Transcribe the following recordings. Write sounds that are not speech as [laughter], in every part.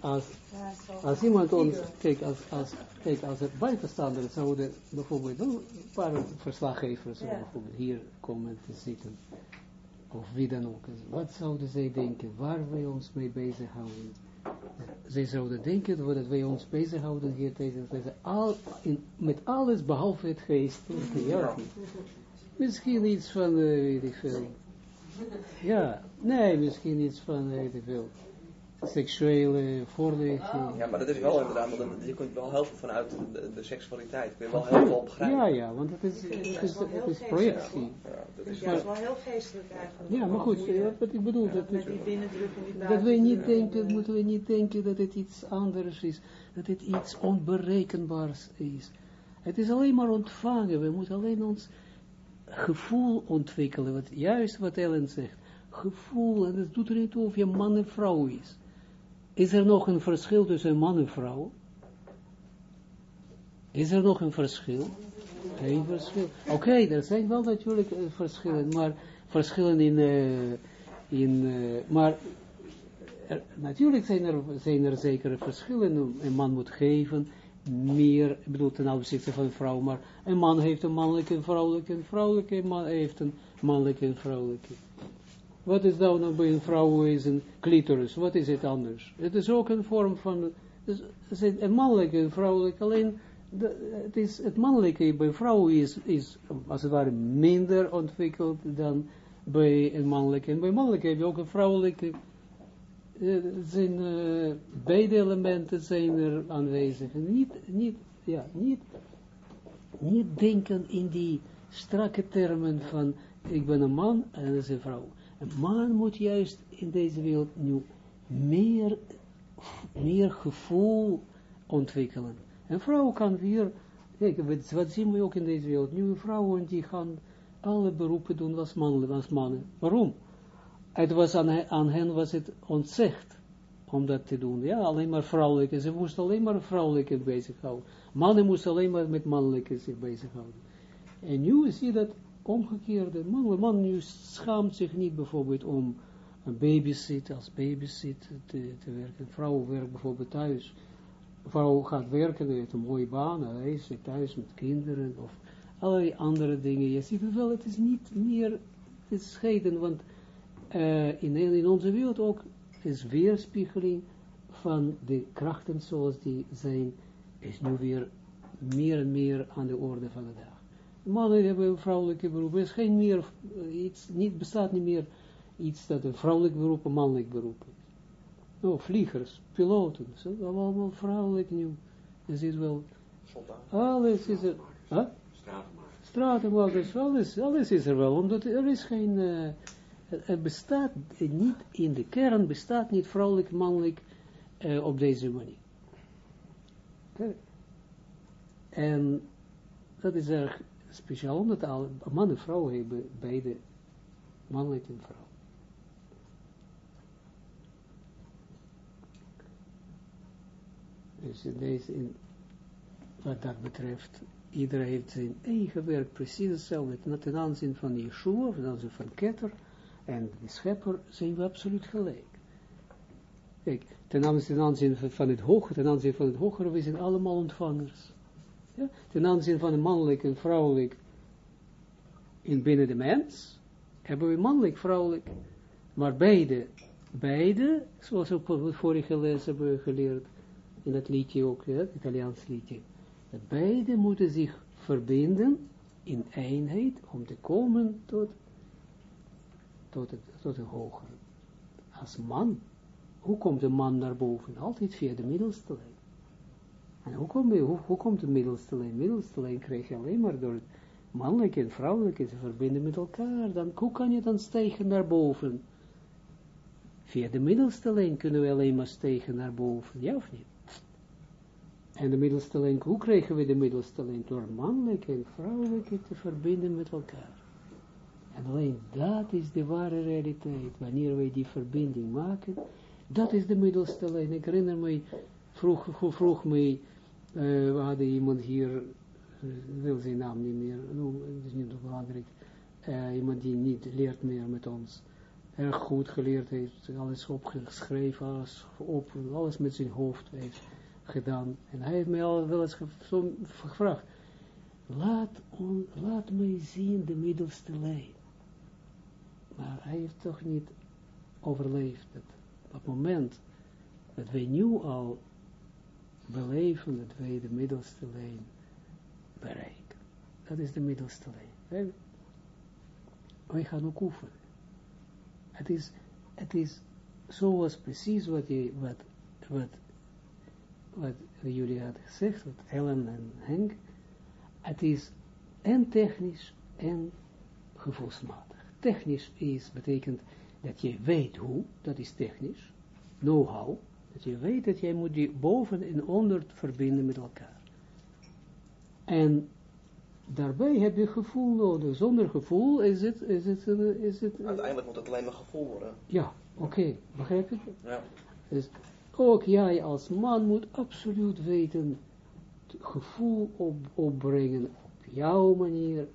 Als, als, iemand ons, kijk, als, als, kijk, als er buitenstaanders zouden bijvoorbeeld, een paar verslaggevers bijvoorbeeld hier komen te zitten, of wie dan ook, wat zouden zij denken, waar wij ons mee bezighouden? Zij zouden denken dat wij ons bezighouden hier deze, al, in, met alles behalve het geestelijke, ja. Misschien iets van, eh, weet ik veel. Ja, nee, misschien iets van, weet ik veel, seksuele voorlichting. Ja, maar dat is wel inderdaad, want je kunt wel heel veel vanuit de, de seksualiteit, kun je wel heel veel begrijpen. Ja, ja, want het is, het is, het is projectie. Ja, dat is wel heel geestelijk eigenlijk. Ja, maar goed, wat ik bedoel, dat, dat wij niet denken, moeten we niet denken dat het iets anders is, dat het iets onberekenbaars is. Het is alleen maar ontvangen, we moeten alleen ons gevoel ontwikkelen, wat, juist wat Ellen zegt, gevoel, en het doet er niet toe of je man en vrouw is. Is er nog een verschil tussen man en vrouw? Is er nog een verschil? Geen verschil. Oké, er zijn wel natuurlijk eh, verschillen, maar verschillen in, eh, in eh, maar er- natuurlijk zijn er, zijn er zekere verschillen. Een man moet geven meer, ik bedoel ten opzichte van een vrouw, maar een man heeft een mannelijke en vrouwelijke, een vrouwelijke man heeft een mannelijke en vrouwelijke. Wat is nou nou bij een vrouw is een clitoris? Wat is het anders? Het is ook een vorm van, dus, is een mannelijke vrouwelijke, alleen de, het, is, het mannelijke bij vrouwen is, is als het ware minder ontwikkeld dan bij een mannelijke. En bij mannelijke heb je ook een vrouwelijke, eh, zijn, eh, beide elementen zijn er aanwezig. Niet, niet, ja, niet, niet denken in die strakke termen van ik ben een man en dat is een vrouw. Een man moet juist in deze wereld nu meer, meer gevoel ontwikkelen. Een vrouw kan weer, kijk, wat, zien we ook in deze wereld, nu vrouwen die gaan alle beroepen doen als mannen. Als mannen. Waarom? Het was aan hen was het ontzegd om dat te doen. Ja, alleen maar vrouwelijke. Ze moesten alleen maar vrouwelijke bezighouden. Mannen moesten alleen maar met mannelijke zich bezighouden. En nu zie je dat omgekeerde. Man, man nu schaamt zich niet bijvoorbeeld om een babysit, als babysit te, te werken. Vrouw werkt bijvoorbeeld thuis. Vrouw gaat werken, heeft een mooie baan, hij is thuis met kinderen of allerlei andere dingen. Je ziet wel, het is niet meer te scheiden, want eh, in, in onze wereld ook is weerspiegeling van de krachten zoals die zijn, is nu weer meer en meer aan de orde van de dag. Mannen hebben vrouwelijke beroepen, er is geen meer, eh, iets, niet, bestaat niet meer iets dat een vrouwelijk beroep een mannelijk beroep is. Nou, vliegers, piloten, zo, allemaal vrouwelijk nu. Je ziet wel, soldaat. alles is er, huh? stratenmakers, alles, alles is er wel, omdat er is geen, eh, het, het bestaat niet, in de kern bestaat niet vrouwelijk, mannelijk eh, op deze manier. Oké. En dat is erg speciaal, omdat alle, man en vrouw hebben beide mannelijk en vrouw. Dus in deze, wat dat betreft, iedereen heeft zijn eigen werk precies hetzelfde. Ten- aanzien van Yeshua, ten aanzien van Keter en de schepper zijn we absoluut gelijk. Kijk, ten aanzien, van- het hoge, ten aanzien van het hogere, we zijn allemaal ontvangers. Ten aanzien van mannelijk en vrouwelijk in binnen de mens, hebben we mannelijk, vrouwelijk, maar beide, beide, zoals ook we vorige les hebben geleerd, in het liedje ook, het Italiaans liedje, beide moeten zich verbinden in eenheid om te komen tot, tot, het, tot een hogere. Als man, hoe komt een man naar boven? Altijd via de middelste lijn. En hoe, kom je, hoe, komt de middelste lijn? Middelste lijn krijg je alleen maar door mannelijke en vrouwelijke te verbinden met elkaar. Dan, hoe kan je dan stijgen naar boven? Via de middelste lijn kunnen we alleen maar stijgen naar boven, ja of niet? En de middelste lijn, hoe krijgen we de middelste lijn? Door mannelijke en vrouwelijke te verbinden met elkaar. En alleen dat is de ware realiteit. Wanneer wij die verbinding maken, dat is de middelste lijn. Ik herinner me, vroeg, vroeg, vroeg eh, we hadden iemand hier, eh, wil zijn naam niet meer noemen, het is niet belangrijk, eh, iemand die niet leert meer met ons. erg goed geleerd heeft, alles opgeschreven, alles, op, alles met zijn hoofd heeft gedaan. En hij heeft mij al wel eens gevraagd, laat, laat mij zien de middelste lijn. Maar hij heeft toch niet overleefd. Op het moment dat wij nu al beleven dat wij de middelste lijn bereiken. Dat is de middelste lijn. Wij, gaan ook oefenen. Het is, het is zoals precies wat, je, wat, wat, wat jullie hadden gezegd, wat Ellen en Henk, het is en technisch en gevoelsmatig. Technisch is, betekent dat je weet hoe, dat is technisch, know-how, dat je weet dat jij moet die boven en onder verbinden met elkaar. En daarbij heb je gevoel nodig. Zonder gevoel is het, is het, eh, is het, eh, Uiteindelijk moet het alleen maar gevoel worden. ja, oké, begrijp je? Ja. Dus ook jij als man moet absoluut weten, het gevoel op, opbrengen op jouw manier,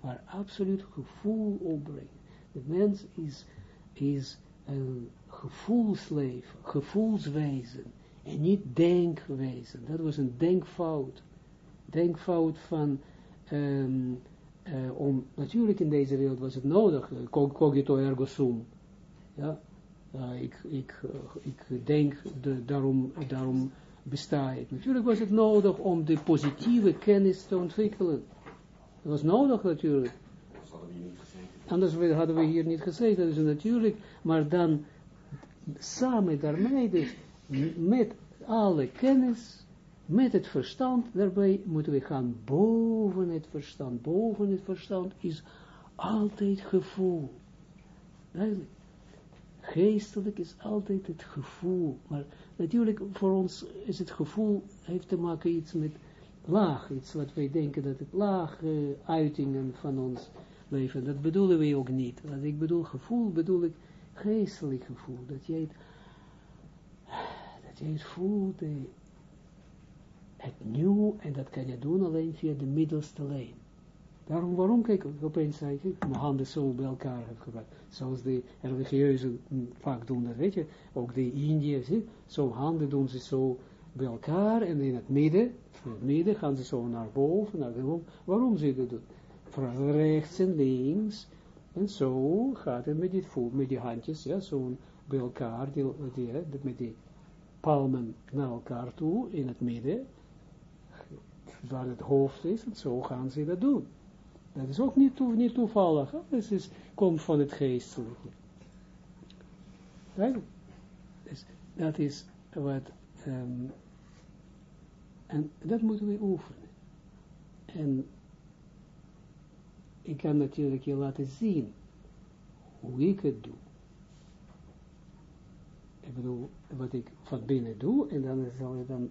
maar absoluut gevoel opbrengen. De mens is, is een gevoelsleven, gevoelswezen, en niet denkwezen. Dat was een denkfout. Denkfout van, ehm, eh, om, natuurlijk in deze wereld was het nodig, eh, cog- cogito ergo sum, ja, uh, ik, ik, ik denk, de, daarom, daarom besta ik. Natuurlijk was het nodig om de positieve kennis te ontwikkelen. Dat was nodig natuurlijk. Anders hadden we hier niet gezeten. Dus natuurlijk, maar dan samen daarmee, dus met alle kennis, met het verstand, daarbij moeten we gaan boven het verstand. Boven het verstand is altijd gevoel. Duidelijk geestelijk is altijd het gevoel. Maar natuurlijk voor ons is het gevoel, heeft te maken iets met laag. Iets wat wij denken dat het lage uitingen van ons leven. Dat bedoelen we ook niet. Want ik bedoel gevoel, bedoel ik geestelijk gevoel. Dat jij het, dat jij het voelt, het nieuw, en dat kan je doen alleen via de middelste lijn. Daarom, waarom, kijk, opeens zei ik, mijn handen zo bij elkaar heb gebracht. Zoals de religieuzen mm, vaak doen dat, weet je. Ook de Indiërs, zo handen doen ze zo bij elkaar en in het midden, in het midden gaan ze zo naar boven, naar de waarom, waarom ze dat doen? Van rechts en links, en zo gaat het met die voet, met die handjes, ja, zo bij elkaar, die, met die palmen naar elkaar toe, in het midden, waar het hoofd is, en zo gaan ze dat doen. Dat is ook niet, toe, niet toevallig. Dat is, komt van het geestelijke. Dus dat is wat... ehm, en dat moeten we oefenen. En ik kan natuurlijk je laten zien hoe ik het doe. Ik bedoel, wat ik van binnen doe, en dan zal je dan...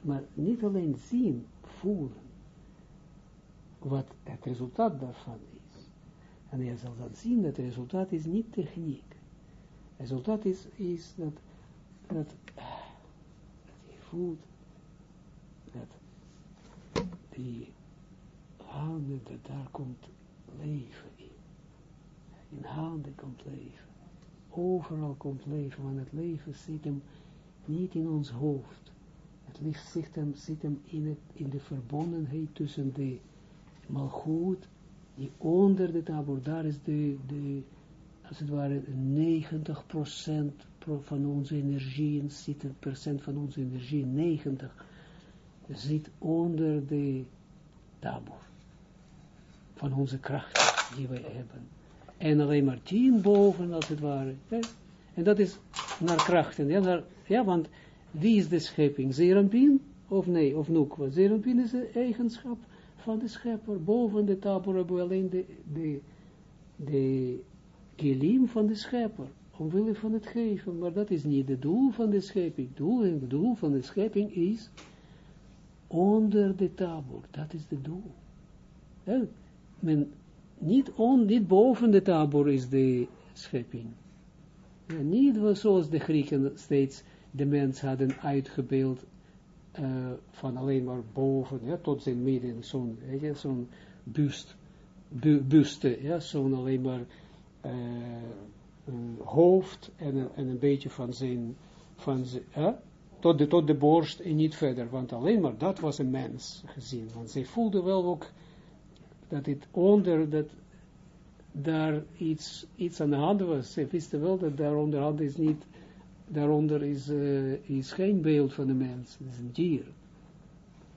Maar niet alleen zien, voelen wat het resultaat daarvan is. En je zal dan zien dat het resultaat is niet techniek. Het resultaat is, is dat, dat, dat je voelt dat die dat daar komt leven in. In handen komt leven. Overal komt leven, want het leven zit hem niet in ons hoofd. Het licht zit hem, zit hem in, het, in de verbondenheid tussen de malgoed, die onder de tabor, daar is de, de als het ware 90% pro- van onze energie, zit een procent van onze energie, 90, zit onder de tabor. Van onze krachten die wij hebben. En alleen maar 10 boven, als het ware. En dat is naar krachten. Ja, naar, ja want wie is de schepping? Zerampin? Of nee, of Nukwa? Zerampin is de eigenschap van de schepper. Boven de tabor hebben we alleen de, de, de kilim van de schepper. Omwille van het geven. Maar dat is niet het doel van de schepping. Doel, het doel van de schepping is onder de tabor. Dat is het doel. Ja, men, niet, on, niet boven de tabor is de schepping. Niet zoals de Grieken steeds de mens hadden uitgebeeld uh, van alleen maar boven, ja, tot zijn midden, zo'n, bust, bu buste, ja, zo'n alleen maar eh, hoofd en en een beetje van zijn, van zijn tot, de, tot de borst en niet verder, want alleen maar dat was een mens gezien, want zij voelde wel ook dat het onder, dat daar iets, iets aan de hand was, zij wisten wel dat daaronder hand is niet, daaronder is, uh, is geen beeld van de mens, het is een dier.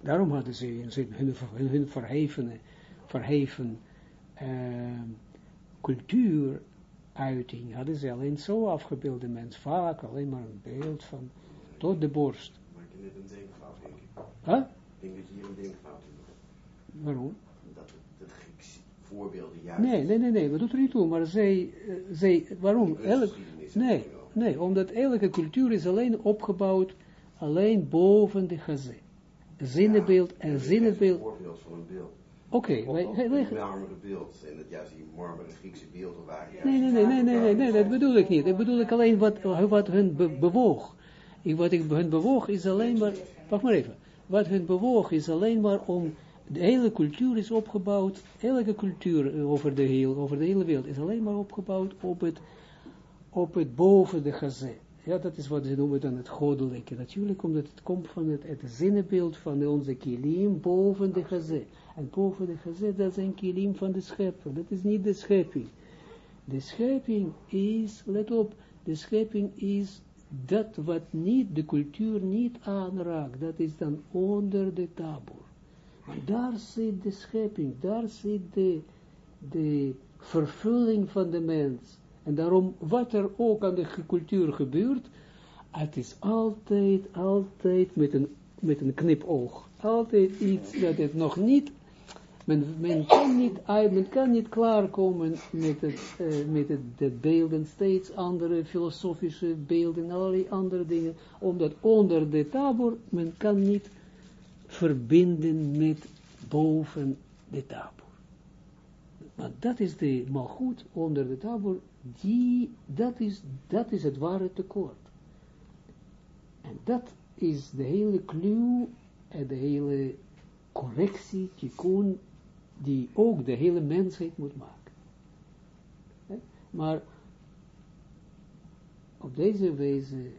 Daarom hadden ze hun, hun, hun verheven uh, cultuuruiting, hadden ze alleen zo afgebeelde mens, vaak alleen maar een beeld van tot de borst. Maar ik net een denkfout, denk ik. Huh? Ik denk dat je hier een denkfout in doet. Waarom? Dat het, het Griekse voorbeelden juist... Nee, nee, nee, nee, dat doet er niet toe, maar zij, uh, zij waarom? Elk, nee, nee, omdat elke cultuur is alleen opgebouwd, alleen boven de gazé. Zinnenbeeld en zinnenbeeld. Een voorbeeld van een beeld. Oké, wij, wij, wij- Een marmeren beeld. En dat juist die marmeren Griekse beelden waren juist... Nee, nee, nee, nee, nee, nee, nee, dat bedoel ik niet. Dat bedoel ik alleen wat, wat hun be- bewoog. Ik, wat ik hun bewoog is alleen maar, wacht maar even. Wat hun bewoog is alleen maar om, de hele cultuur is opgebouwd, elke cultuur eh, over de, heel, over de hele wereld is alleen maar opgebouwd op het, op het boven de gazé. Ja, dat is wat ze noemen dan het goddelijke. Natuurlijk omdat het komt van het, het zinnenbeeld van onze kilim boven de gazé. En boven de gazé, dat zijn kilim van de schepper. Dat is niet de schepping. De schepping is, let op, de schepping is dat wat niet, de cultuur niet aanraakt. Dat is dan onder de tabor. Daar zit de schepping, daar zit de, de vervulling van de mens. En daarom, wat er ook aan de cultuur gebeurt, het is altijd, altijd met een, met een knipoog. Altijd iets dat het nog niet, men, men kan niet men kan niet klaarkomen met het, eh, met het, de beelden, steeds andere filosofische beelden, allerlei andere dingen, omdat onder de tabor, men kan niet verbinden met boven de tabor. Maar dat is de malgoed onder de tabor, die, dat is, dat is het ware tekort. En dat is de hele clue en de hele correctie, tikkun, die ook de hele mensheid moet maken. Maar op deze wijze,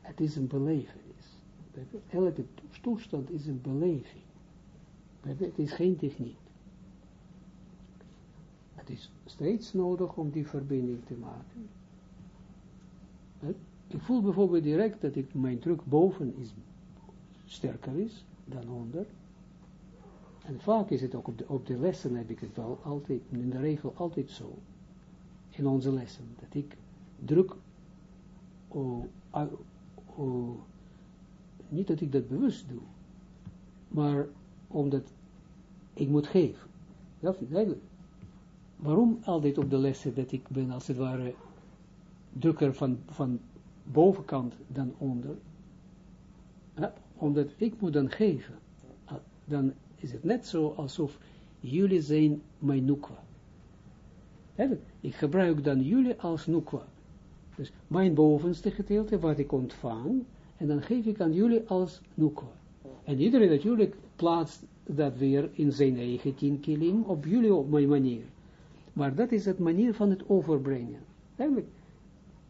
het is een belevenis. Elke toestand is een beleving. Het is geen techniek. Het is steeds nodig om die verbinding te maken. Ik voel bijvoorbeeld direct dat ik, mijn druk boven is sterker is dan onder. En vaak is het ook op de, op de lessen heb ik het wel altijd, in de regel altijd zo. In onze lessen, dat ik druk, oh, ah, oh, niet dat ik dat bewust doe, maar omdat ik moet geven. Ja, duidelijk. Waarom altijd op de lessen dat ik ben als het ware drukker van, van bovenkant dan onder? Ja, omdat ik moet dan geven. Ah, Dan is het net zo alsof jullie zijn mijn. Eigenlijk, Ik gebruik dan jullie als nukwa. Dus mijn bovenste gedeelte, wat ik ontvang, en dan geef ik aan jullie als nukwa. En iedereen natuurlijk plaatst dat weer in zijn eigen tien kilim, op jullie op mijn manier. Maar dat is het manier van het overbrengen.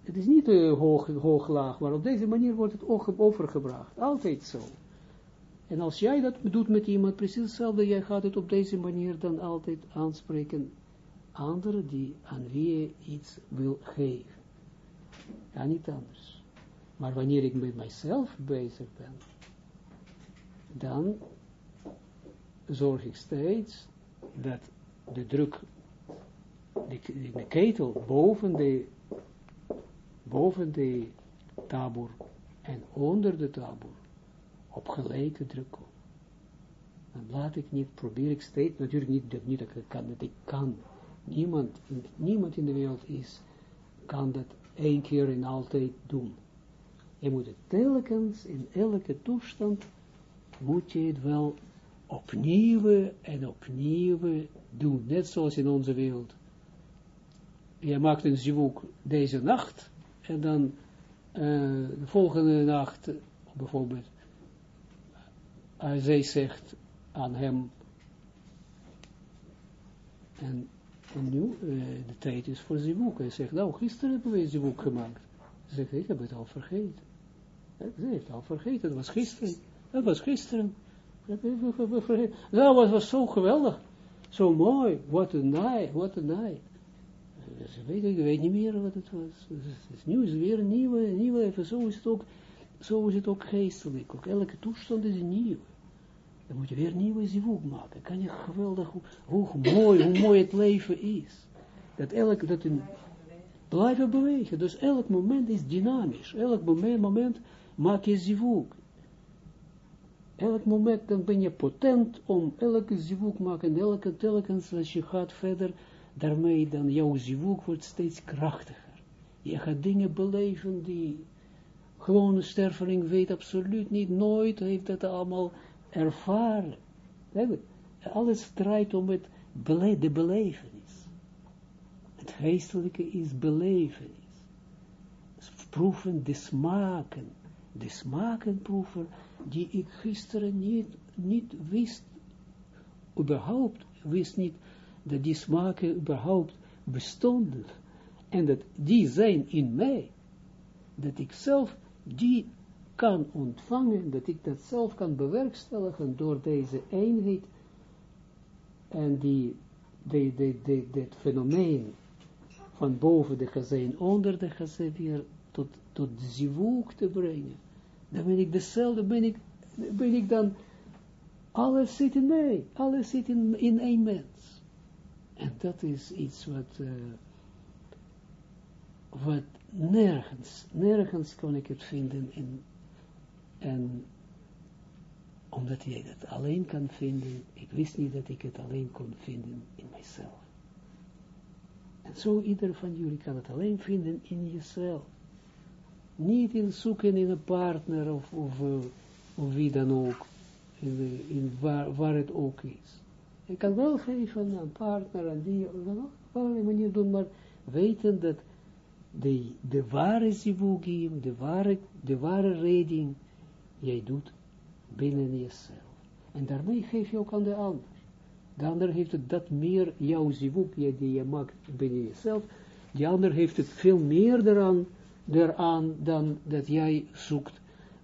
Het is niet uh, hoog, hoog, laag, maar op deze manier wordt het overgebracht. Altijd zo. En als jij dat doet met iemand, precies hetzelfde, jij gaat het op deze manier dan altijd aanspreken. Anderen die aan wie je iets wil geven. Ja, niet anders. Maar wanneer ik met mijzelf bezig ben, dan zorg ik steeds dat de druk, de, de ketel boven de, boven de en onder de tabor op gelijke druk komt. Dan laat ik niet, probeer ik steeds, natuurlijk niet dat, niet dat ik kan, dat ik kan. Niemand, niemand in de wereld is, kan dat één keer en altijd doen. Je moet het telkens, in elke toestand, moet je het wel opnieuw en opnieuw doen. Net zoals in onze wereld. Je maakt een zivuk deze nacht, en dan uh, de volgende nacht, bijvoorbeeld, uh, zegt aan hem, En, en nu, eh, de tijd is voor zivuk. Hij zegt, nou, gisteren hebben we zivuk gemaakt. Ze zegt, ik heb het al vergeten. Ze heeft al vergeten, dat was gisteren. Dat was gisteren. Dat. Nou, het was zo geweldig. Zo mooi. What a night, what a night. Ze weet, ik weet niet meer wat het was. Dus het is nu is weer een nieuwe, nieuwe, even zo is het ook, zo is het ook geestelijk. Elke toestand is nieuw. Dan moet je weer nieuwe zivuk maken. Kan je geweldig, hoe, hoe mooi, hoe mooi het leven is. Dat elk, dat een, blijven bewegen. Dus elk moment is dynamisch. Elk moment, moment maak je zivuk. Elk moment dan ben je potent om elke zivuk maken. Elke telkens als je gaat verder, daarmee dan jouw zivuk wordt steeds krachtiger. Je gaat dingen beleven die gewone sterveling weet absoluut niet, nooit heeft dat allemaal ervaren. Alles draait om het de belevenis. Het geestelijke is belevenis. Proeven de smaken. De smaken proeven die ik gisteren niet, niet wist, überhaupt wist niet dat die smaken überhaupt bestonden. En dat die zijn in mij. Dat ik zelf die kan ontvangen, dat ik dat zelf kan bewerkstelligen door deze eenheid en die, dit fenomeen van boven de gezin, onder de gezin weer tot, tot zivuk te brengen. Dan ben ik dezelfde, ben ik, ben ik dan, alles zit in mij, alles zit in, in één mens. En dat is iets wat, uh, wat nergens, nergens kon ik het vinden in, en omdat jij dat alleen kan vinden, ik wist niet dat ik het alleen kon vinden in mijzelf. En zo ieder van jullie kan het alleen vinden in jezelf. Niet in zoeken in een partner of, of, of wie dan ook, in, in waar, het ook is. Je kan wel geven aan een partner, aan die, op een manier doen, maar weten dat de, de ware zivugim, de ware, de ware redding, jij doet binnen jezelf. En daarmee geef je ook aan de ander. De ander heeft het dat meer, jouw zivuk die je maakt binnen jezelf, die ander heeft het veel meer eraan, eraan dan dat jij zoekt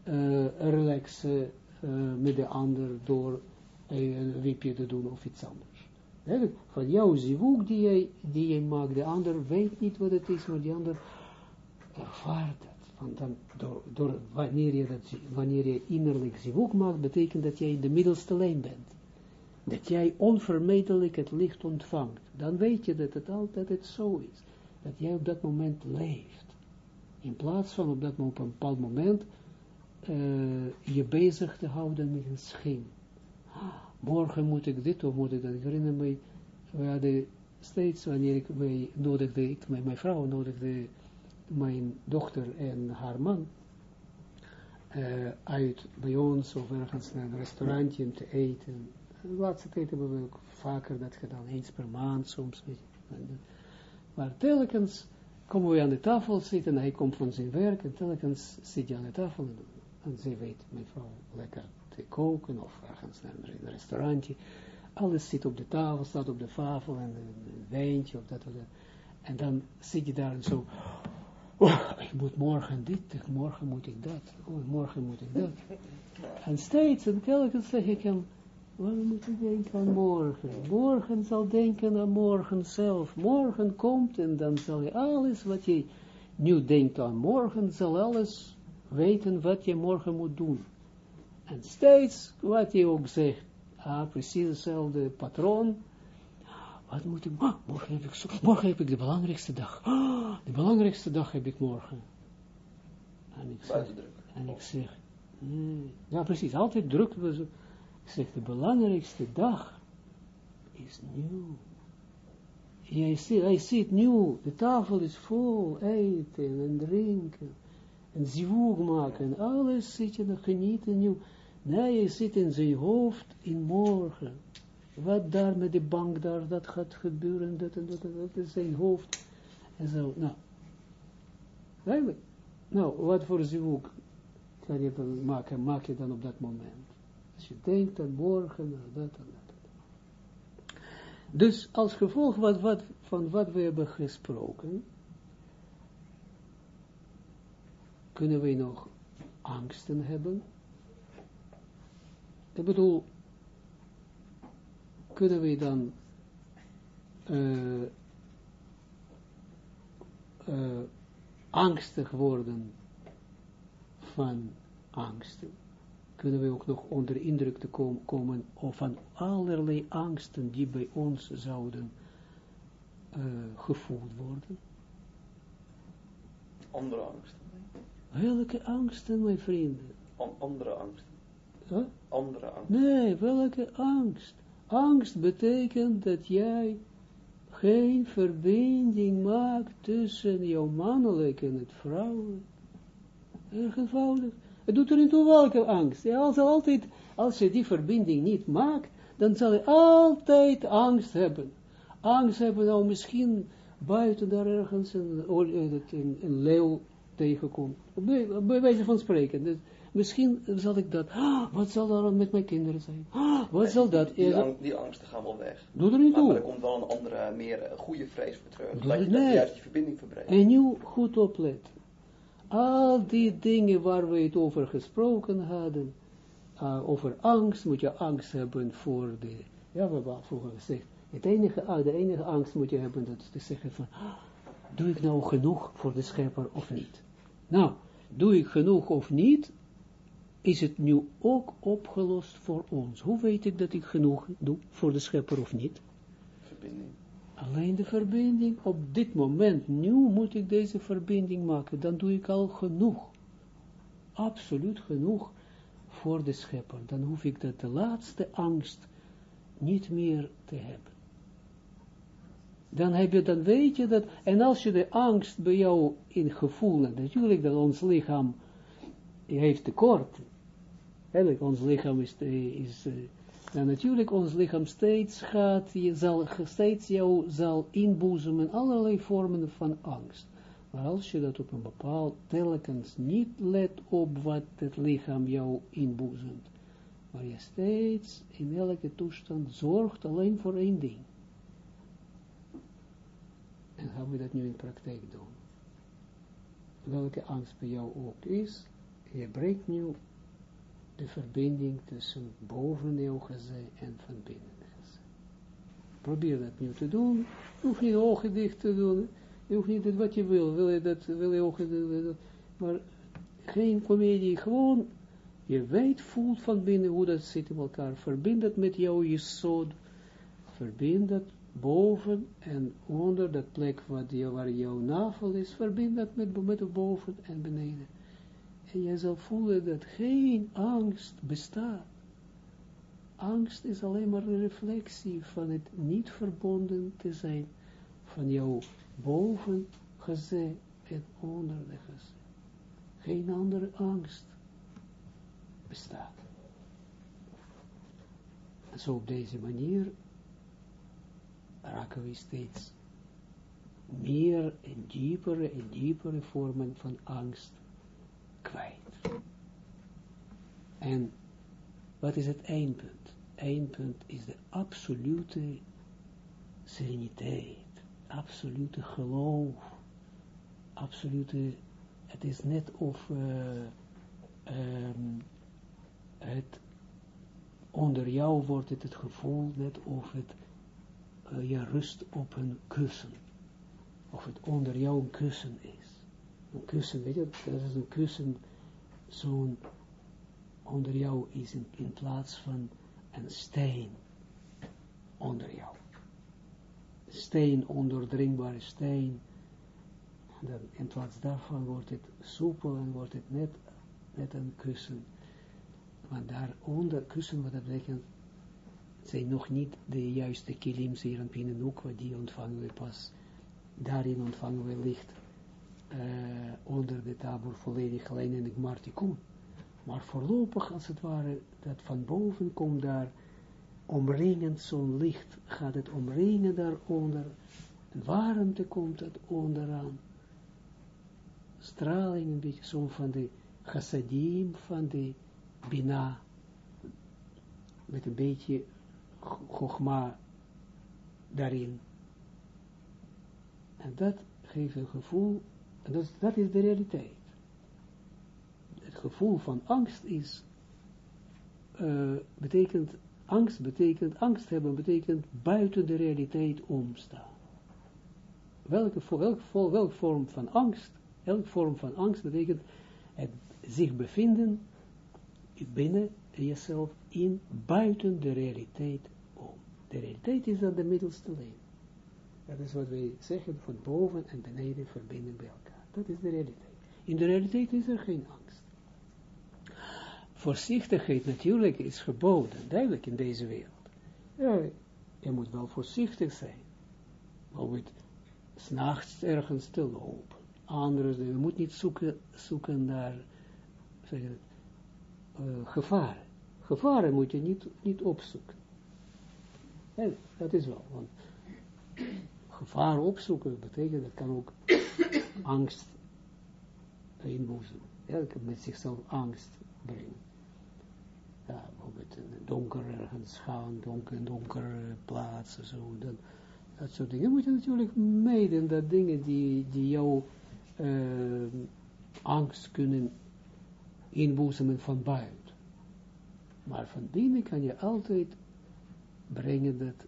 uh, relaxen uh, met de ander door een wipje te doen of iets anders. Van jouw zivuk die jij, die jij maakt, de ander weet niet wat het is, maar die ander ervaart het. Want dan, door, door, wanneer, je dat, wanneer je innerlijk zivuk maakt, betekent dat jij in de middelste lijn bent. Dat jij onvermijdelijk het licht ontvangt. Dan weet je dat het altijd zo is. Dat jij op dat moment leeft. In plaats van op dat op een bepaald moment uh, je bezig te houden met een schim. Morgen moet ik dit of moet ik dat. Ik herinner me, we hadden steeds wanneer ik, wij nodigde, mijn, mijn vrouw nodigde mijn dochter en haar man uh, uit bij ons of ergens naar een restaurantje om te eten. De laatste tijd hebben we ook vaker dat gedaan, eens per maand soms. Maar telkens komen we aan de tafel zitten en hij komt van zijn werk en telkens zit je aan de tafel en, en ze weet, mijn vrouw, lekker te koken of ergens naar een restaurantje. Alles zit op de tafel, staat op de tafel en een wijntje of dat of dat. En dan zit je daar en zo, oh, ik moet morgen dit, morgen moet ik dat, oh, morgen moet ik dat. En steeds en telkens zeg ik hem, waarom moet ik denken aan morgen? Morgen zal denken aan morgen zelf. Morgen komt en dan zal je alles wat je nu denkt aan morgen, zal alles weten wat je morgen moet doen. En steeds wat je ook zegt, ah, precies hetzelfde patroon, wat moet ik, ah, morgen heb ik, zo, morgen heb ik de belangrijkste dag. Ah, de belangrijkste dag heb ik morgen. En ik zeg, en ik zeg nee. ja precies, altijd druk. Zeg, de belangrijkste dag is nieuw. Jij ziet, hij ziet nieuw, de tafel is vol, eten en drinken, en zivug maken, alles zit je nog genieten nieuw. Nee, je zit in zijn hoofd in morgen. Wat daar met de bank daar, dat gaat gebeuren, dat en dat, dat is zijn hoofd, en zo, nou, eigenlijk, nou, wat voor zivuk kan je maken, maak je dan op dat moment, als je denkt aan morgen, dat en dat. Dus als gevolg wat, van wat we hebben gesproken, kunnen we nog angsten hebben. Ik bedoel, kunnen we dan uh, uh, angstig worden van angsten? Kunnen we ook nog onder indruk te kom, komen van allerlei angsten die bij ons zouden uh, gevoeld worden? Andere angsten. Welke angsten, mijn vrienden? An andere angsten. Huh? Andere angsten. Nee, welke angst? Angst betekent dat jij geen verbinding maakt tussen jouw mannelijk en het vrouwelijk. Erg eenvoudig. Het doet er niet toe welke angst. Ja, altijd, als je die verbinding niet maakt, dan zal je altijd angst hebben. Angst hebben, nou misschien buiten daar ergens een, een, een leeuw tegenkomt. Bij, bij wijze van spreken. Dus misschien zal ik dat, ah, wat zal er dan met mijn kinderen zijn? Ah, wat Nee, zal dat? Die, die, Ja, ang- die angsten gaan wel weg. Doe er niet Maar, maar er toe. komt wel een andere, meer eh, goede vrees voor terug. Doe je, niet. juist die verbinding verbreekt. En nu goed opletten. Al die dingen waar we het over gesproken hadden, uh, over angst, moet je angst hebben voor de, ja, we hebben vroeger gezegd, het enige, ah, de enige angst moet je hebben, dat is te zeggen van, ah, doe ik nou genoeg voor de schepper of niet? Nou, doe ik genoeg of niet, is het nu ook opgelost voor ons. Hoe weet ik dat ik genoeg doe voor de schepper of niet? Verbinding. Alleen de verbinding, op dit moment, nu moet ik deze verbinding maken, dan doe ik al genoeg. Absoluut genoeg voor de schepper. Dan hoef ik dat de laatste angst niet meer te hebben. Dan heb je, dan weet je dat, en als je de angst bij jou in gevoel natuurlijk dat ons lichaam heeft tekort. Eigenlijk, ons lichaam is, is eh, en natuurlijk ons lichaam steeds gaat, je zal, steeds jou zal inboezemen allerlei vormen van angst. Maar als je dat op een bepaald telkens niet let op wat het lichaam jou inboezemt, maar je steeds in elke toestand zorgt alleen voor één ding. En gaan we dat nu in praktijk doen. Welke angst bij jou ook is, je breekt nu de verbinding tussen boven jouw gezin en van binnen. Probeer dat nu te doen. Je hoeft niet ogen dicht te doen. Je hoeft niet dat wat je wil. Wil je dat, wil je ogen Maar geen comedie. Gewoon, je weet, voelt van binnen hoe dat zit in elkaar. Verbind dat met jouw jesod. Verbind dat boven en onder dat plek wat waar jouw navel is. Verbind dat met, met boven en beneden. En jij zal voelen dat geen angst bestaat. Angst is alleen maar een reflectie van het niet verbonden te zijn van jouw boven gezin en onder de gezin. Geen andere angst bestaat. En zo op deze manier raken we steeds meer en diepere en diepere vormen van angst kwijt. En wat is het eindpunt? Eindpunt is de absolute sereniteit, absolute geloof, absolute, het is net of uh, um, het onder jou wordt het het gevoel net of het uh, je rust op een kussen, of het onder jou een kussen is een kussen, weet je, dat is een kussen, zo'n, onder jou is in, plaats van een steen onder jou. Steen, onderdringbare steen. En dan in plaats daarvan wordt het soepel en wordt het net, net een kussen. Want daaronder, kussen, wat dat betekent, zijn nog niet de juiste kilims hier ook, wat die ontvangen we pas, daarin ontvangen we licht uh, onder de tabor volledig alleen in de Gmartikun. Maar voorlopig, als het ware, dat van boven komt daar, omringend zo'n licht, gaat het omringen daaronder, warmte komt het onderaan, straling, een beetje zo van de chassadim, van de bina, met een beetje chogma daarin. En dat geeft een gevoel, en dat, is- de realiteit. Het gevoel van angst is, eh, betekent, angst betekent, angst hebben betekent buiten de realiteit omstaan. Welke, welk, welk vorm van angst, elke vorm van angst betekent het zich bevinden binnen jezelf in buiten de realiteit om. De realiteit is dan de middelste lijn. Dat is wat wij zeggen, van boven en beneden verbinden bij. Dat is de realiteit. In de realiteit is er geen angst. Voorzichtigheid natuurlijk is geboden, duidelijk in deze wereld. Ja, je moet wel voorzichtig zijn. Bijvoorbeeld, s'nachts ergens te lopen. Anders, je moet niet zoeken, zoeken naar zeg eh, gevaren. Gevaren moet je niet, niet opzoeken. Ja, dat is wel, want gevaar opzoeken betekent, dat kan ook angst inboezemen. Dat kan met zichzelf angst brengen. Ja, bijvoorbeeld een donker ergens donker, donker plaats, zo, dan, dat soort dingen. moet je natuurlijk mijden, dat dingen die, die jou eh, angst kunnen inboezemen van buiten. Maar van binnen kan je altijd brengen dat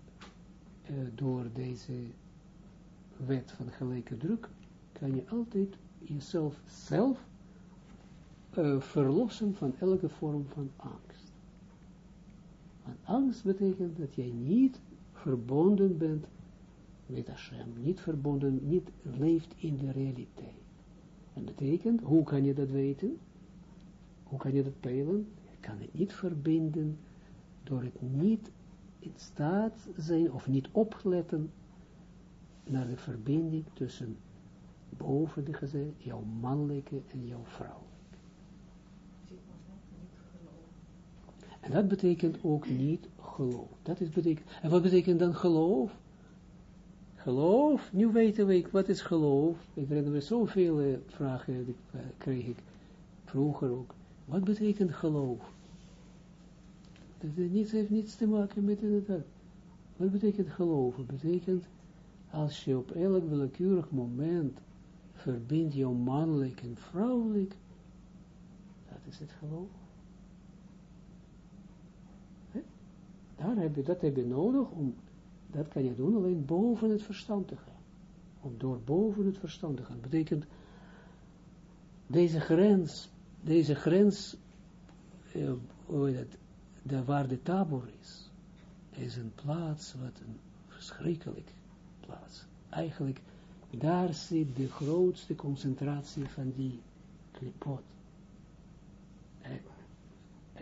eh, door deze wet van gelijke druk, kan je altijd jezelf zelf eh, verlossen van elke vorm van angst. Want angst betekent dat jij niet verbonden bent met Hashem, niet verbonden, niet leeft in de realiteit. En betekent, hoe kan je dat weten? Hoe kan je dat peilen? Je kan het niet verbinden door het niet in staat zijn of niet opletten naar de verbinding tussen boven de gezin, jouw mannelijke en jouw vrouwelijke. En dat betekent ook niet geloof. Dat is betekent, en wat betekent dan geloof? Geloof, nu weten we, wat is geloof? Ik herinner me zoveel uh, vragen, die uh, kreeg ik vroeger ook. Wat betekent geloof? Dat heeft niets, heeft niets te maken met inderdaad. Wat betekent geloof? Het betekent, als je op elk willekeurig moment verbindt jouw mannelijk en vrouwelijk, dat is het geloof. Daar heb je, dat heb je nodig, om, dat kan je doen alleen boven het verstand te gaan. Om door boven het verstand te gaan. betekent, deze grens, deze grens, hoe dat, de, waar de tabor is, is een plaats, wat een verschrikkelijk plaats. Eigenlijk, daar zit de grootste concentratie van die klipot.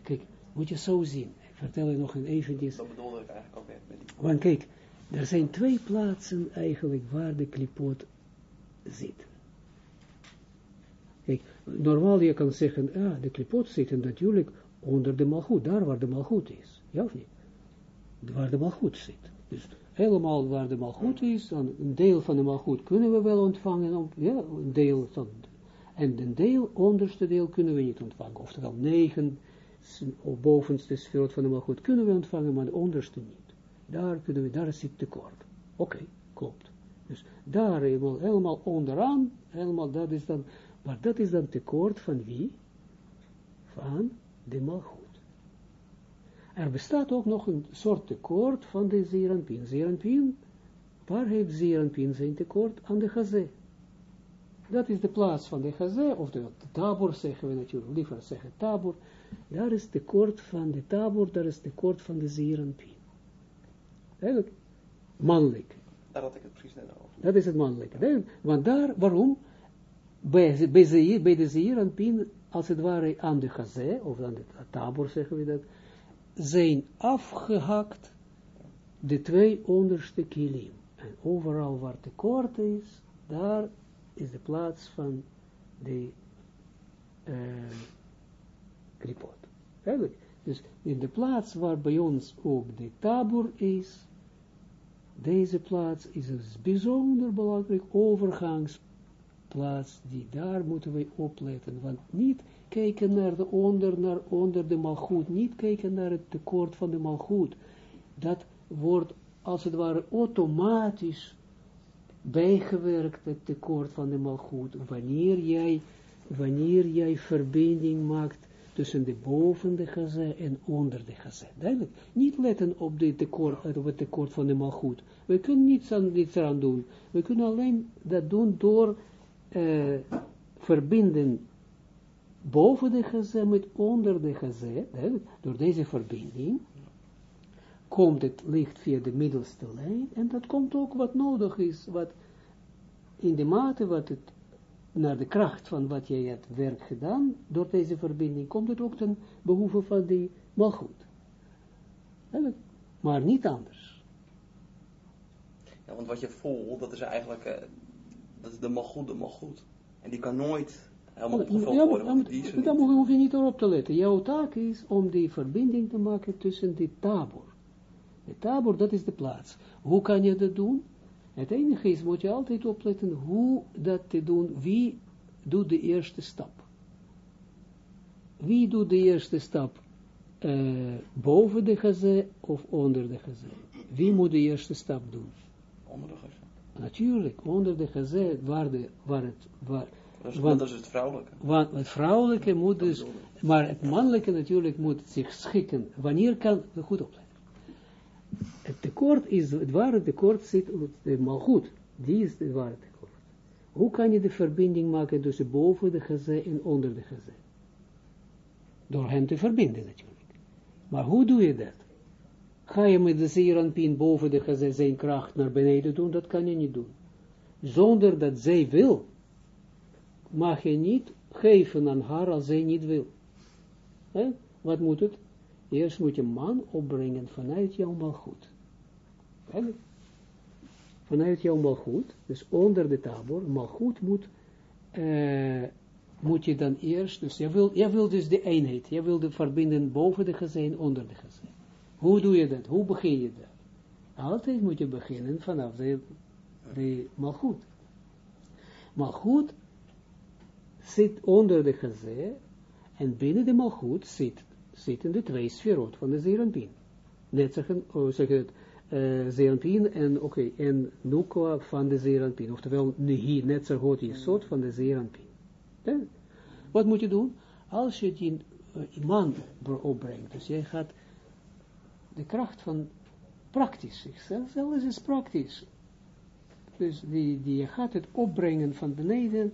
Kijk, moet je zo zien. Ik vertel je nog een eventjes. Dat bedoelde ik eigenlijk ook met die. Want kijk, er zijn twee plaatsen eigenlijk waar de klipot zit. Kijk, normaal je kan zeggen, ja, de klipot zitten natuurlijk onder de malgoed, daar waar de malgoed is. Ja of niet? Waar de malgoed zit. Dus helemaal waar de malgoed is, dan een deel van de malgoed kunnen we wel ontvangen, ja, een deel en een deel, onderste deel kunnen we niet ontvangen. Oftewel negen, of bovenste sfeer van de malgoed kunnen we ontvangen, maar de onderste niet. Daar kunnen we, daar zit tekort. Oké, okay, klopt. Dus daar helemaal, helemaal onderaan, helemaal dat is dan, maar dat is dan tekort van wie? Van de malgoed. Er bestaat ook nog een soort tekort van de zeeranpien. Zeeranpien, waar heeft zeeranpien zijn tekort? Aan de gazé. Dat is de plaats van de gazé, of de, tabor zeggen we natuurlijk, liever zeggen tabor. Daar is tekort van de tabor, daar is tekort van de zeeranpien. Eigenlijk, mannelijk. Daar had ik het precies net over. Dat is het mannelijke. Want daar, waarom? Bij, bij, de zeeranpien, als het ware aan de gazé, of aan de tabor zeggen we dat, zijn afgehakt de twee onderste kilim. En overal waar tekort is, daar is de plaats van de uh, kripot. Eigenlijk. Dus in de plaats waar bij ons ook de tabor is, deze plaats is een bijzonder belangrijk overgangsplaats, die daar moeten wij opletten, want niet kijken naar de onder, naar onder de malgoed, niet kijken naar het tekort van de malgoed. Dat wordt als het ware automatisch bijgewerkt het tekort van de malgoed, wanneer jij, wanneer jij verbinding maakt tussen de boven de gazé en onder de gazé. Duidelijk. Niet letten op, de tekort, op het tekort van de malgoed. We kunnen niets aan, niets aan doen. We kunnen alleen dat doen door uh, verbinden boven de gazé met onder de gazé. Door deze verbinding komt het licht via de middelste lijn, en dat komt ook wat nodig is, wat in de mate wat het, naar de kracht van wat jij hebt werk gedaan, door deze verbinding, komt het ook ten behoeve van die malgoed. Maar niet anders. Ja, want wat je voelt, dat is eigenlijk, uh, dat is de malgoed, de malgoed. En die kan nooit opgevuld ja, worden, want die is Daar hoef je niet op te letten. Jouw taak is om die verbinding te maken tussen die tabor. De tabor, dat is de plaats. Hoe kan je dat doen? Het enige is, moet je altijd opletten hoe dat te doen. Wie doet de eerste stap? Wie doet de eerste stap? Uh, boven de gazé of onder de gazé? Wie moet de eerste stap doen? Onder de gazé. Natuurlijk, onder de gazé, waar, de, waar het... Waar, Want- dat is het vrouwelijke. want het vrouwelijke moet dus, maar het mannelijke natuurlijk moet zich schikken. Wanneer kan, goed opletten. Het tekort is, het ware tekort zit, de malgoed, die is het ware tekort. Hoe kan je de verbinding maken tussen boven de gazé en onder de gazé? Door hen te verbinden natuurlijk. Maar hoe doe je dat? Ga je met de zeeranpien boven de gazé zijn kracht naar beneden doen? Dat kan je niet doen. Zonder dat zij wil, mag je niet geven aan haar als zij niet wil. Wat moet het? Eerst moet je man opbrengen vanuit jouw malgoed. Vanuit jouw malgoed, dus onder de tabor, malgoed moet, moet je dan eerst, dus je wil, je wil dus de eenheid, je wil de verbinden boven de gezin, onder de gezin. Hoe doe je dat? Hoe begin je dat? Altijd moet je beginnen vanaf de, de malgoed. Malgoed zit onder de gezin en binnen de malgoed zit, zitten de twee sferot van de zeeranpien. Net zeggen, oh, zeg het, uh, en, oké, en nukwa van de zeeranpien. Oftewel, nehi, net zo goed soort van de zeeranpien. Ja. Wat moet je doen? Als je die uh, opbrengt, dus jij gaat de kracht van praktisch, zelfs is praktisch. Dus die, die, je gaat het opbrengen van beneden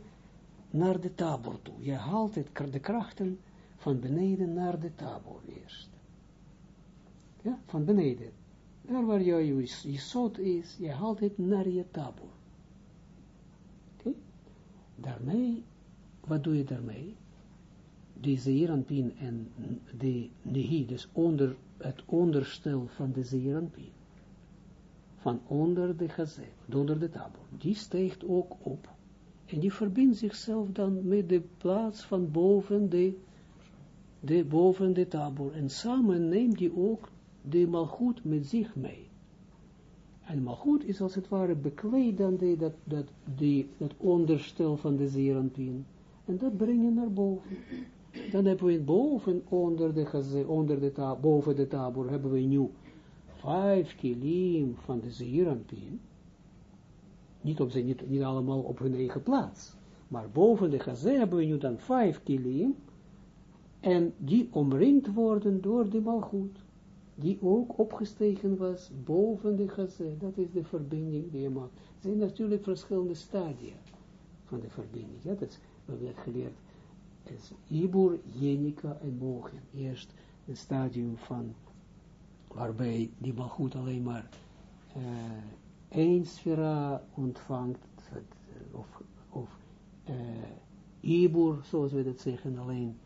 naar de tabor toe. Je haalt het, de krachten van beneden naar de tabor eerst. Ja, van beneden. Daar waar je, je zout is, je haalt het naar je tabor. Okay? Daarmee, wat doe je daarmee? De zeeranpien en de nehi, dus onder, het onderstel van de zeeranpien. Van onder de gazé, onder de tabor. Die steekt ook op. En die verbindt zichzelf dan met de plaats van boven de, de, boven de tabor. En samen neemt die ook de malgoed met zich mee. En malgoed is als het ware bekleed dan de, dat, dat, die, dat onderstel van de zeeranpien. En dat breng je naar boven. Dan hebben we boven, onder de, onder de boven de tabor, hebben we nu vijf kilim van de zeeranpien. Niet, op zijn, niet, niet allemaal op hun eigen plaats. Maar boven de gazé hebben we nu dan vijf kilim. En die omringd worden door de malgoed. Die ook opgestegen was boven de gazé. Dat is de verbinding die je maakt. Er zijn natuurlijk verschillende stadia van de verbinding. Ja, dat is, we hebben geleerd. Is Ibur, Jenica en Mogen. Eerst het stadium van waarbij die malgoed alleen maar uh, één sfera ontvangt, of, of uh, Ibur, zoals we dat zeggen, alleen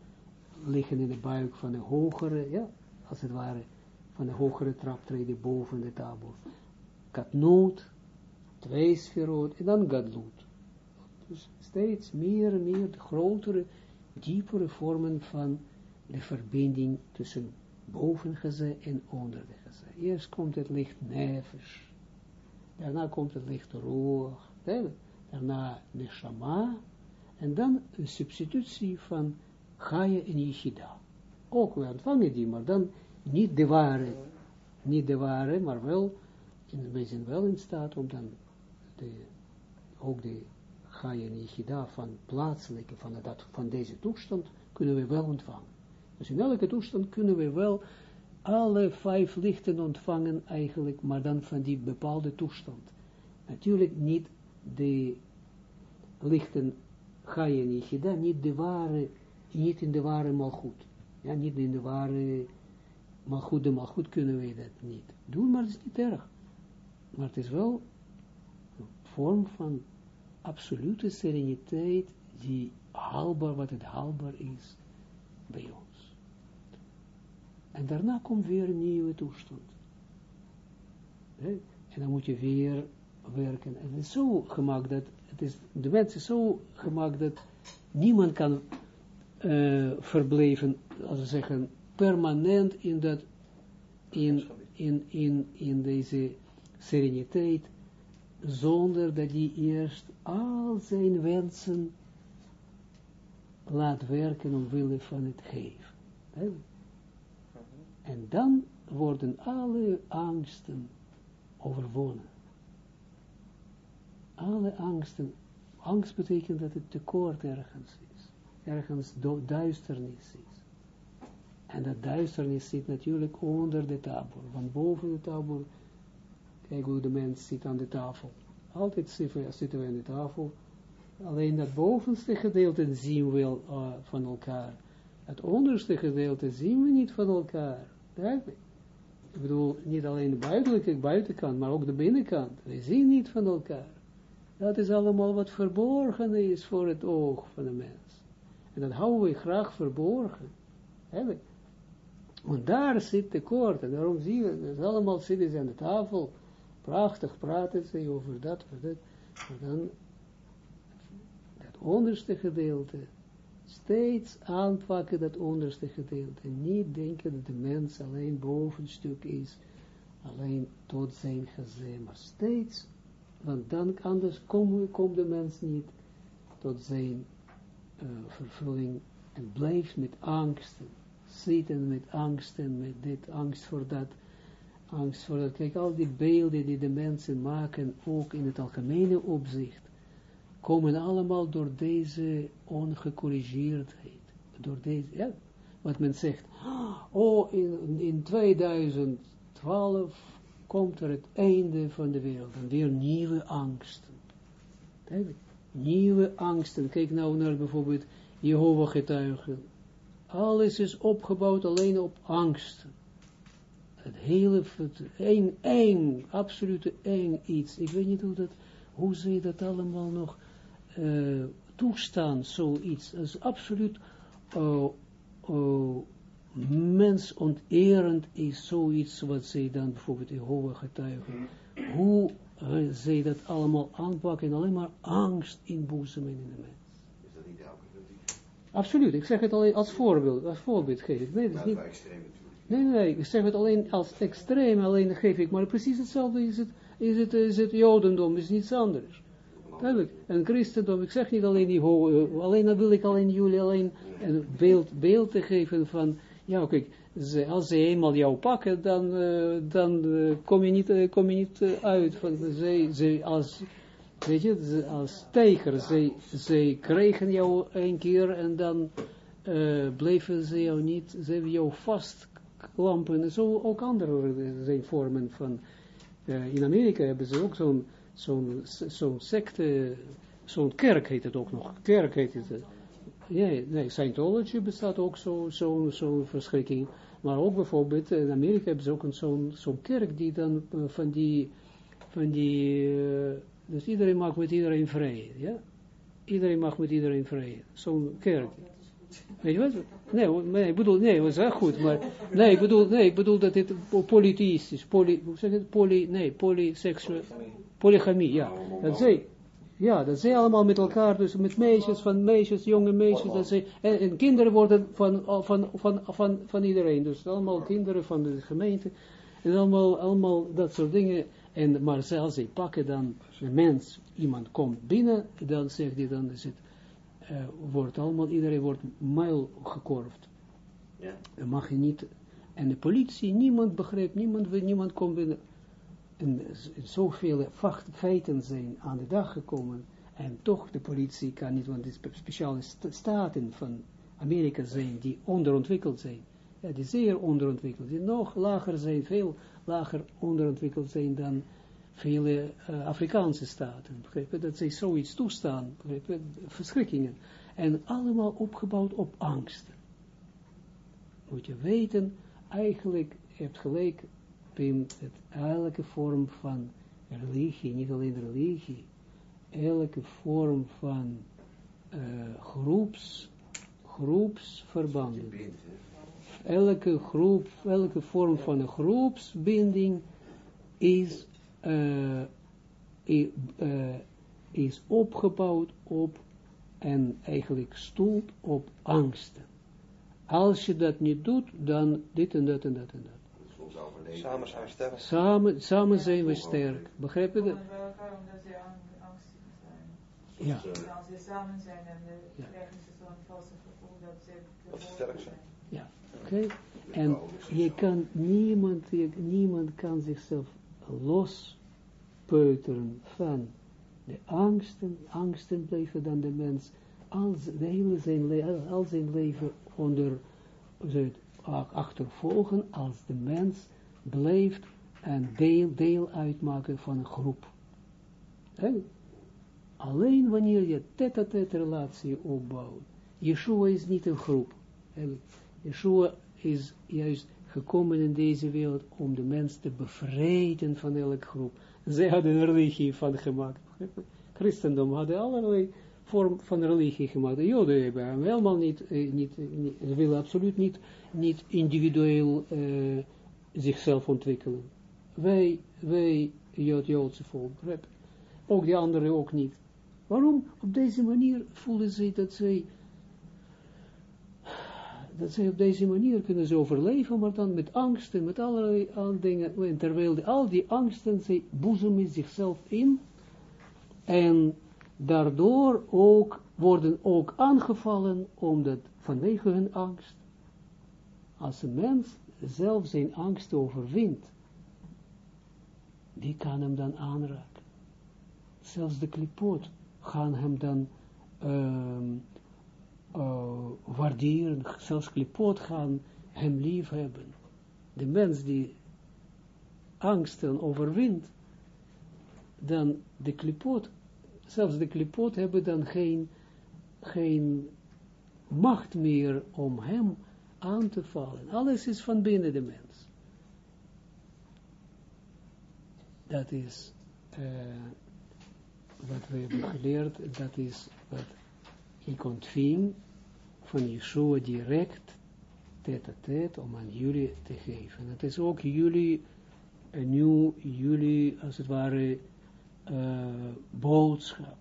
liggen in de buik van de hogere, ja, als het ware, van de hogere traptreden boven de tabel. Katnoot, twee sferoot, en dan Gadlut. Dus steeds meer en meer de grotere, diepere vormen van de verbinding tussen bovengezé en onder. Eerst komt het licht nefesh, daarna komt het licht roog, daarna neshama, en dan een substitutie van Gaia en Yeshida. Ook we ontvangen die, maar dan niet de ware, niet de ware, maar wel in, wij zijn wel in staat om dan de, ook de Gaia en Yichida van plaatselijke, van, dat, van deze toestand, kunnen we wel ontvangen. Dus in elke toestand kunnen we wel alle vijf lichten ontvangen eigenlijk, maar dan van die bepaalde toestand. Natuurlijk niet de lichten Gaia en Yichida, niet de ware, niet in de ware malgoed. Ja, niet in de ware malgoed, de malgoed kunnen we dat niet doen, maar het is niet erg. Maar het is wel een vorm van absolute sereniteit, die haalbaar, wat het haalbaar is bij ons. En daarna komt weer een nieuwe toestand. En dan moet je weer werken. En het is zo gemaakt dat, het is, de mens is zo gemaakt dat niemand kan uh, verblijven, als we zeggen, permanent in dat, in, in, in, in deze sereniteit, zonder dat hij eerst al zijn wensen laat werken omwille van het geven. En dan worden alle angsten overwonnen. Alle angsten, angst betekent dat het tekort ergens is, ergens duisternis is. En dat duisternis zit natuurlijk onder de tafel, van boven de tafel Kijk hoe de mens zit aan de tafel. Altijd zitten we aan de tafel. Alleen dat bovenste gedeelte zien we uh, van elkaar. Het onderste gedeelte zien we niet van elkaar. Ik bedoel, niet alleen de buitenlijke buitenkant, maar ook de binnenkant. We zien niet van elkaar. Dat is allemaal wat verborgen is voor het oog van de mens. En dat houden we graag verborgen. Want daar zit tekort. En daarom zien we, dat allemaal zitten ze aan de tafel prachtig praten ze over dat, over dat, maar dan dat onderste gedeelte, steeds aanpakken dat onderste gedeelte, niet denken dat de mens alleen bovenstuk is, alleen tot zijn gezin, maar steeds, want dan anders komt kom de mens niet tot zijn uh, vervulling en blijft met angsten, zitten met angsten, met dit, angst voor dat, angst voor dat. Kijk, al die beelden die de mensen maken, ook in het algemene opzicht, komen allemaal door deze ongecorrigeerdheid. Door deze, ja, wat men zegt, oh, in, in 2012 komt er het einde van de wereld, en weer nieuwe angsten. Nieuwe angsten. Kijk nou naar bijvoorbeeld Jehovah getuigen. Alles is opgebouwd alleen op angsten het hele, eng, eng, absolute eng iets. Ik weet niet hoe dat, hoe ze dat allemaal nog uh, toestaan, zoiets. Is absoluut uh, uh, mensonterend is zoiets wat ze dan bijvoorbeeld Jehovah getuigen. Hoe uh, zij dat allemaal aanpakken en alleen maar angst inboezemen in de mens. Is dat niet elke Absoluut, ik zeg het alleen als voorbeeld, als voorbeeld geef ik. Nee, dat is niet... Nee, nee, ik zeg het alleen als extreem, alleen geef ik, maar precies hetzelfde is het, is het, is het jodendom, is niets anders. Duidelijk. En christendom, ik zeg niet alleen die hoge, alleen dan wil ik alleen jullie alleen een beeld, beeld te geven van, ja kijk, als ze eenmaal jou pakken, dan, uh, dan uh, kom je niet, uh, kom je niet uit. Van, ze, ze, als, weet je, als tijger, ze, ze kregen jou een keer en dan bleven ze jou niet, ze hebben jou vast lampen, en zo ook andere zijn vormen van, in Amerika hebben ze ook zo'n zo'n zo'n secte, zo'n kerk heet het ook nog, kerk heet het, ja, nee, Scientology bestaat ook zo'n zo, zo verschrikking, maar ook bijvoorbeeld in Amerika hebben ze ook zo'n zo'n kerk die dan uh, van die, van die, dus iedereen mag met iedereen vrij, ja, iedereen mag met iedereen vrij, zo'n kerk. Weet je wat? Nee, nee, ik bedoel, nee, was wel goed, maar, nee, ik bedoel, nee, ik bedoel dat dit politisch is, poly, hoe zeg het, poly, polyseksueel, polygamie, ja, dat zij, ja, dat zij allemaal met elkaar, dus met meisjes, van meisjes, jonge meisjes, dat zij, en, en kinderen worden van, van, van, van, van iedereen, dus allemaal kinderen van de gemeente, en allemaal, allemaal dat soort dingen, en, maar zelfs zij pakken dan, een mens, iemand komt binnen, dan zegt hij, dan is het, uh, wordt allemaal, iedereen wordt muil gekorfd. Ja. Dan mag je niet, en de politie, niemand begrijpt, niemand, niemand komt binnen. Zoveel feiten zijn aan de dag gekomen, en toch de politie kan niet, want is speciale st- staten van Amerika zijn die onderontwikkeld zijn, ja, die zeer onderontwikkeld, die nog lager zijn, veel lager onderontwikkeld zijn dan vele eh, Afrikaanse staten, begrijp je, dat zij zoiets toestaan, begrijp je, verschrikkingen, en allemaal opgebouwd op angst. Moet je weten, eigenlijk, je hebt gelijk, Pim, dat elke vorm van religie, niet alleen religie, elke vorm van eh, groeps, groepsverbanden, elke groep, elke vorm van een groepsbinding is, eh, eh, is opgebouwd op en eigenlijk stoelt op angsten. Als je dat niet doet, dan dit en dat en dat en dat. Overleven. Samen zijn we sterk. Samen, samen zijn we sterk. Begrijp je dat? Ja. Als ze samen zijn, dan Ja. krijgen ze zo'n valse gevoel dat ze Dat ze gehoord sterk zijn. Oké? En je kan, niemand, je- niemand kan zichzelf lospeuteren van de angsten. Angsten blijven dan de mens al de hele zijn, le- al zijn leven onder achtervolgen als de mens blijft een deel, deel uitmaken van een groep. En alleen wanneer je tête-à-tête relatie opbouwt. Yeshua is niet een groep. En Yeshua is juist gekomen in deze wereld om de mens te bevrijden van elke groep. Zij hadden een religie van gemaakt. [laughs] Christendom hadden allerlei vorm van religie gemaakt. De Joden hebben helemaal niet, eh, niet, niet ze willen absoluut niet, niet individueel eh, zichzelf ontwikkelen. Wij, wij, Jood, Joodse volk, ook die anderen ook niet. Waarom? Op deze manier voelen zij dat zij dat zij op deze manier kunnen ze overleven, maar dan met angsten, met allerlei dingen, en terwijl al die angsten, zij boezemen zichzelf in, en daardoor ook, worden ook aangevallen, omdat vanwege hun angst, als een mens zelf zijn angst overwint, die kan hem dan aanraken. Zelfs de klipot gaan hem dan ehm, uh, waarderen, zelfs klipot gaan hem lief hebben. De mens die angsten overwint, dan de klipot, zelfs de klipot hebben dan geen, geen macht meer om hem aan te vallen. Alles is van binnen de mens. Dat is uh, wat we hebben geleerd, dat is wat ik ontving van Yeshua direct, tête à tête, om aan jullie te geven. Het is ook jullie, een nieuw, jullie, als het ware, uh, boodschap.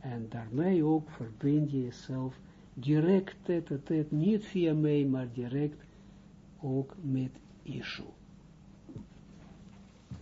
En daarmee ook verbind je jezelf direct, tête à tête, niet via mij, maar direct ook met Yeshua.